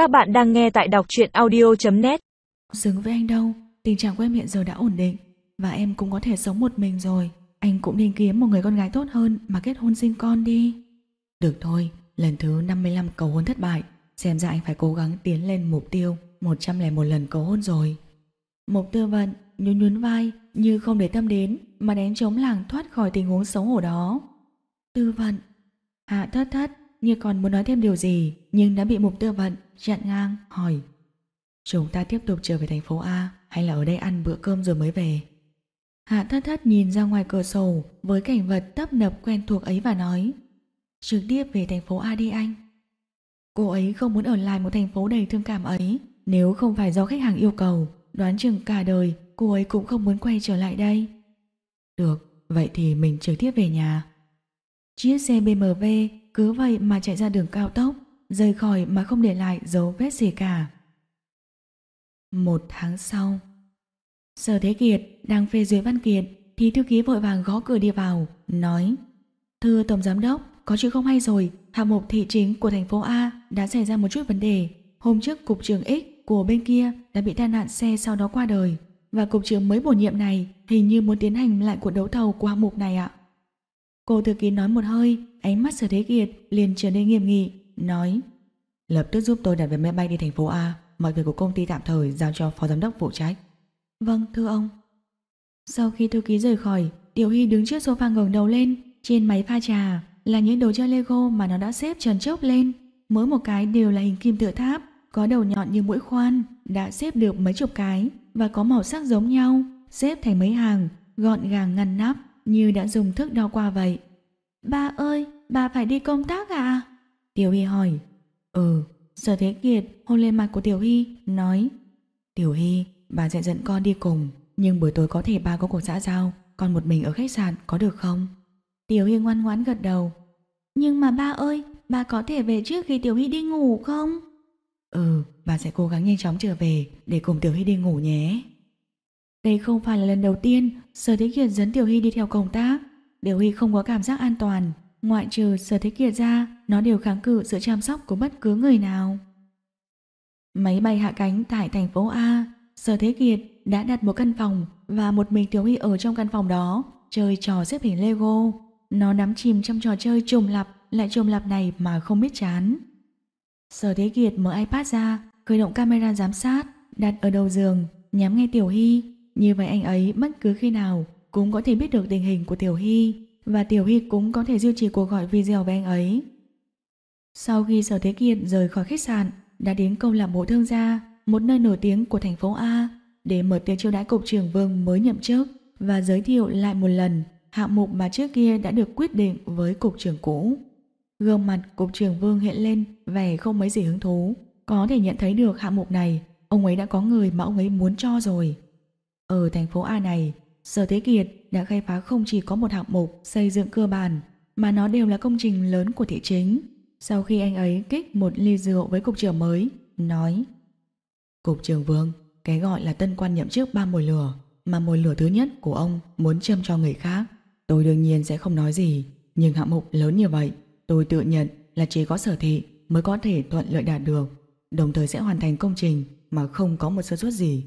Các bạn đang nghe tại đọc truyện audio.net Xứng với anh đâu, tình trạng của em hiện giờ đã ổn định và em cũng có thể sống một mình rồi. Anh cũng nên kiếm một người con gái tốt hơn mà kết hôn sinh con đi. Được thôi, lần thứ 55 cầu hôn thất bại, xem ra anh phải cố gắng tiến lên mục tiêu 101 lần cầu hôn rồi. Mục tư vận, nhún nhún vai như không để tâm đến mà đánh chống làng thoát khỏi tình huống xấu hổ đó. Tư vận, hạ thất thất như còn muốn nói thêm điều gì nhưng đã bị mục tư vận chặn ngang hỏi Chúng ta tiếp tục trở về thành phố A hay là ở đây ăn bữa cơm rồi mới về? Hạ thất thất nhìn ra ngoài cửa sổ với cảnh vật tấp nập quen thuộc ấy và nói Trực tiếp về thành phố A đi anh. Cô ấy không muốn ở lại một thành phố đầy thương cảm ấy nếu không phải do khách hàng yêu cầu đoán chừng cả đời cô ấy cũng không muốn quay trở lại đây. Được, vậy thì mình trực tiếp về nhà. Chiếc xe BMW cứ vậy mà chạy ra đường cao tốc, rời khỏi mà không để lại dấu vết gì cả. Một tháng sau, Sở Thế Kiệt đang phê duyệt văn kiện thì thư ký vội vàng gõ cửa đi vào, nói Thưa Tổng Giám Đốc, có chuyện không hay rồi, hạng mục thị chính của thành phố A đã xảy ra một chút vấn đề. Hôm trước Cục trưởng X của bên kia đã bị tai nạn xe sau đó qua đời và Cục trưởng mới bổ nhiệm này hình như muốn tiến hành lại cuộc đấu thầu của hạng mục này ạ. Cô thư ký nói một hơi, ánh mắt Sở Thế Kiệt liền trở nên nghiêm nghị, nói Lập tức giúp tôi đặt vé máy bay đi thành phố A, mọi việc của công ty tạm thời giao cho phó giám đốc phụ trách. Vâng, thưa ông. Sau khi thư ký rời khỏi, Tiểu Hy đứng trước sofa ngẩng đầu lên, trên máy pha trà là những đồ chơi Lego mà nó đã xếp trần chốc lên, mỗi một cái đều là hình kim tự tháp, có đầu nhọn như mũi khoan, đã xếp được mấy chục cái và có màu sắc giống nhau, xếp thành mấy hàng, gọn gàng ngăn nắp như đã dùng thước đo qua vậy. Ba ơi, bà phải đi công tác à? Tiểu Hy hỏi. Ừ, Sở Thế Kiệt hôn lên mặt của Tiểu Hy, nói Tiểu Hy, bà sẽ dẫn con đi cùng, nhưng buổi tối có thể ba có cuộc xã giao, con một mình ở khách sạn có được không? Tiểu Hy ngoan ngoãn gật đầu. Nhưng mà ba ơi, bà có thể về trước khi Tiểu Hy đi ngủ không? Ừ, bà sẽ cố gắng nhanh chóng trở về để cùng Tiểu Hy đi ngủ nhé. Đây không phải là lần đầu tiên Sở Thế Kiệt dẫn Tiểu Hy đi theo công tác. Tiểu Hy không có cảm giác an toàn. Ngoại trừ Sở Thế Kiệt ra, nó đều kháng cự sự chăm sóc của bất cứ người nào. Máy bay hạ cánh tại thành phố A, Sở Thế Kiệt đã đặt một căn phòng và một mình Tiểu Hy ở trong căn phòng đó, chơi trò xếp hình Lego. Nó đắm chìm trong trò chơi trùng lặp lại trùng lặp này mà không biết chán. Sở Thế Kiệt mở iPad ra, khởi động camera giám sát, đặt ở đầu giường, nhắm ngay Tiểu Hy. Như vậy anh ấy bất cứ khi nào cũng có thể biết được tình hình của Tiểu Hy và Tiểu Hy cũng có thể duy trì cuộc gọi video với anh ấy. Sau khi Sở Thế Kiệt rời khỏi khách sạn, đã đến câu lạc bộ thương gia, một nơi nổi tiếng của thành phố A, để mở tiệc chiêu đãi cục trưởng Vương mới nhậm chức và giới thiệu lại một lần hạng mục mà trước kia đã được quyết định với cục trưởng cũ. Gương mặt cục trưởng Vương hiện lên vẻ không mấy gì hứng thú, có thể nhận thấy được hạng mục này, ông ấy đã có người mà ông ấy muốn cho rồi. Ở thành phố A này, Sở Thế Kiệt đã khai phá không chỉ có một hạng mục xây dựng cơ bản, mà nó đều là công trình lớn của thị chính. Sau khi anh ấy kích một ly rượu với cục trưởng mới, nói Cục trưởng Vương, cái gọi là tân quan nhậm chức ba mồi lửa, mà mồi lửa thứ nhất của ông muốn châm cho người khác. Tôi đương nhiên sẽ không nói gì, nhưng hạng mục lớn như vậy, tôi tự nhận là chỉ có sở thị mới có thể thuận lợi đạt được, đồng thời sẽ hoàn thành công trình mà không có một sơ suất gì.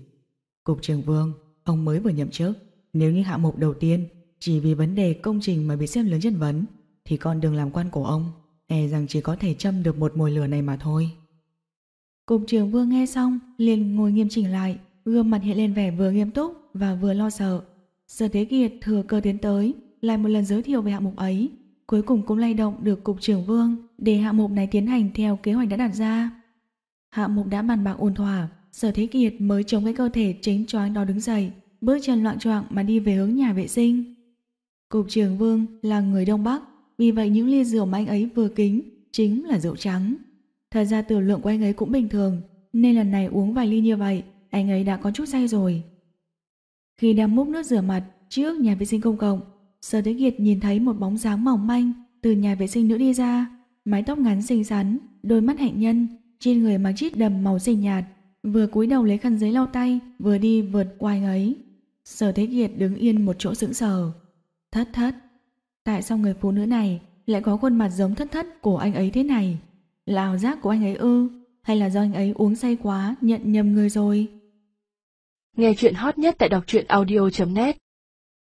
Cục trưởng Vương, ông mới vừa nhậm chức, nếu như hạ mục đầu tiên chỉ vì vấn đề công trình mà bị xem lớn chất vấn, thì con đường làm quan của ông e rằng chỉ có thể châm được một mồi lửa này mà thôi. Cục trưởng Vương nghe xong, liền ngồi nghiêm chỉnh lại, gương mặt hiện lên vẻ vừa nghiêm túc và vừa lo sợ. Sở Thế Kiệt thừa cơ tiến tới, lại một lần giới thiệu về hạng mục ấy, cuối cùng cũng lay động được cục trưởng Vương để hạng mục này tiến hành theo kế hoạch đã đặt ra. Hạng mục đã bàn bạc ổn thỏa, Sở Thế Kiệt mới chống cái cơ thể chính choáng đó đứng dậy, bước chân loạn choạng mà đi về hướng nhà vệ sinh. Cục trưởng Vương là người Đông Bắc, vì vậy những ly rượu mà anh ấy vừa kính chính là rượu trắng. Thật ra tiểu lượng của anh ấy cũng bình thường, nên lần này uống vài ly như vậy, anh ấy đã có chút say rồi. Khi đang múc nước rửa mặt trước nhà vệ sinh công cộng, Sở Thế Kiệt nhìn thấy một bóng dáng mỏng manh từ nhà vệ sinh nữ đi ra, mái tóc ngắn xinh xắn, đôi mắt hạnh nhân, trên người mặc chiếc đầm màu xanh nhạt, vừa cúi đầu lấy khăn giấy lau tay, vừa đi vượt qua anh ấy. Sở Thế Kiệt đứng yên một chỗ sững sờ. Thất thất. Tại sao người phụ nữ này lại có khuôn mặt giống thất thất của anh ấy thế này? Là ảo giác của anh ấy ư? hay là do anh ấy uống say quá, nhận nhầm người rồi? Nghe chuyện hot nhất tại đọc truyện audio.net